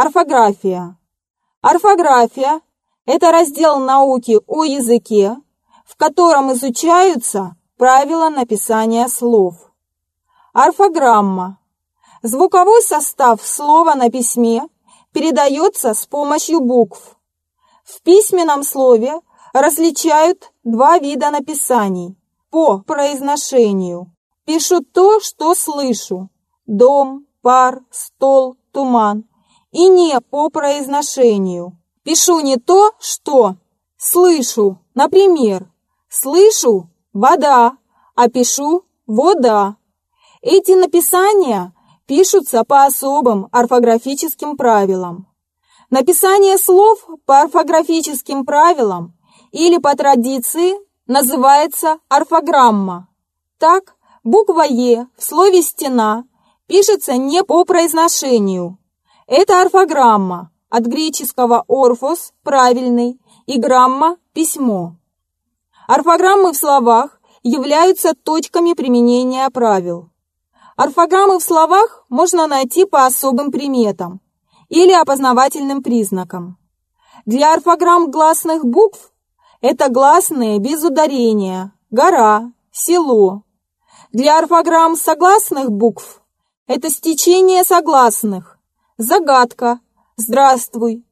Орфография. Орфография – это раздел науки о языке, в котором изучаются правила написания слов. Орфограмма. Звуковой состав слова на письме передается с помощью букв. В письменном слове различают два вида написаний по произношению. Пишу то, что слышу. Дом, пар, стол, туман. И не по произношению. Пишу не то, что слышу. Например, слышу вода, а пишу вода. Эти написания пишутся по особым орфографическим правилам. Написание слов по орфографическим правилам или по традиции называется орфограмма. Так, буква «Е» в слове «стена» пишется не по произношению. Это орфограмма, от греческого «орфос» – правильный, и грамма – письмо. Орфограммы в словах являются точками применения правил. Орфограммы в словах можно найти по особым приметам или опознавательным признакам. Для орфограмм гласных букв это гласные без ударения, гора, село. Для орфограмм согласных букв это стечение согласных, загадка, здравствуй,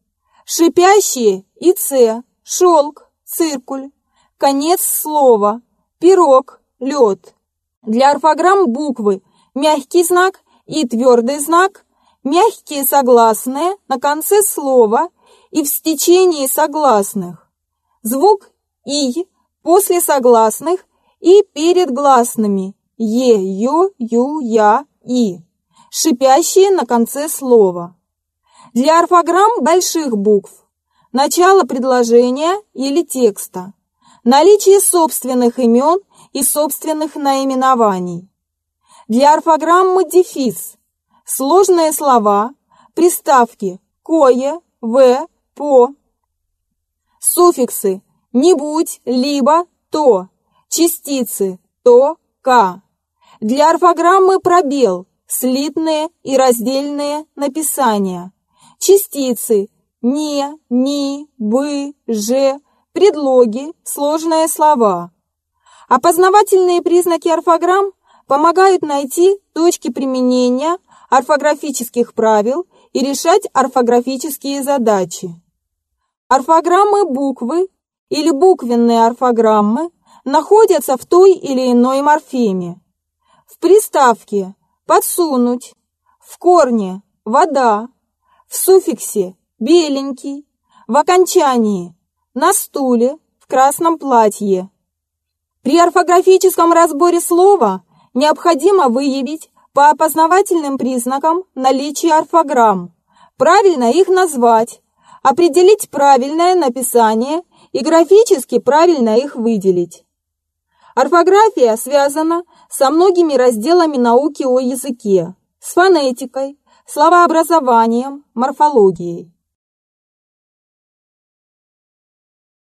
шипящие и ц, шелк, циркуль, конец слова, пирог, лед. Для орфограмм буквы. Мягкий знак и твердый знак, мягкие согласные на конце слова и в стечении согласных. Звук «и» после согласных и перед гласными. «е», «ю», «ю», «я», «и», шипящие на конце слова. Для орфограмм больших букв начало предложения или текста, наличие собственных имен и собственных наименований. Для орфограммы дефис сложные слова, приставки «кое», «в», «по», суффиксы «не будь», «либо», «то», частицы «то», «ка». Для орфограммы пробел, слитные и раздельные написания, частицы «не», «ни», «бы», «же», предлоги, сложные слова. Опознавательные признаки орфограмм помогают найти точки применения орфографических правил и решать орфографические задачи. Орфограммы буквы или буквенные орфограммы находятся в той или иной морфеме. В приставке «подсунуть», в корне «вода», в суффиксе «беленький», в окончании «на стуле», в красном платье. При орфографическом разборе слова необходимо выявить по опознавательным признакам наличие орфограмм, правильно их назвать, определить правильное написание и графически правильно их выделить. Орфография связана со многими разделами науки о языке, с фонетикой, словообразованием, морфологией.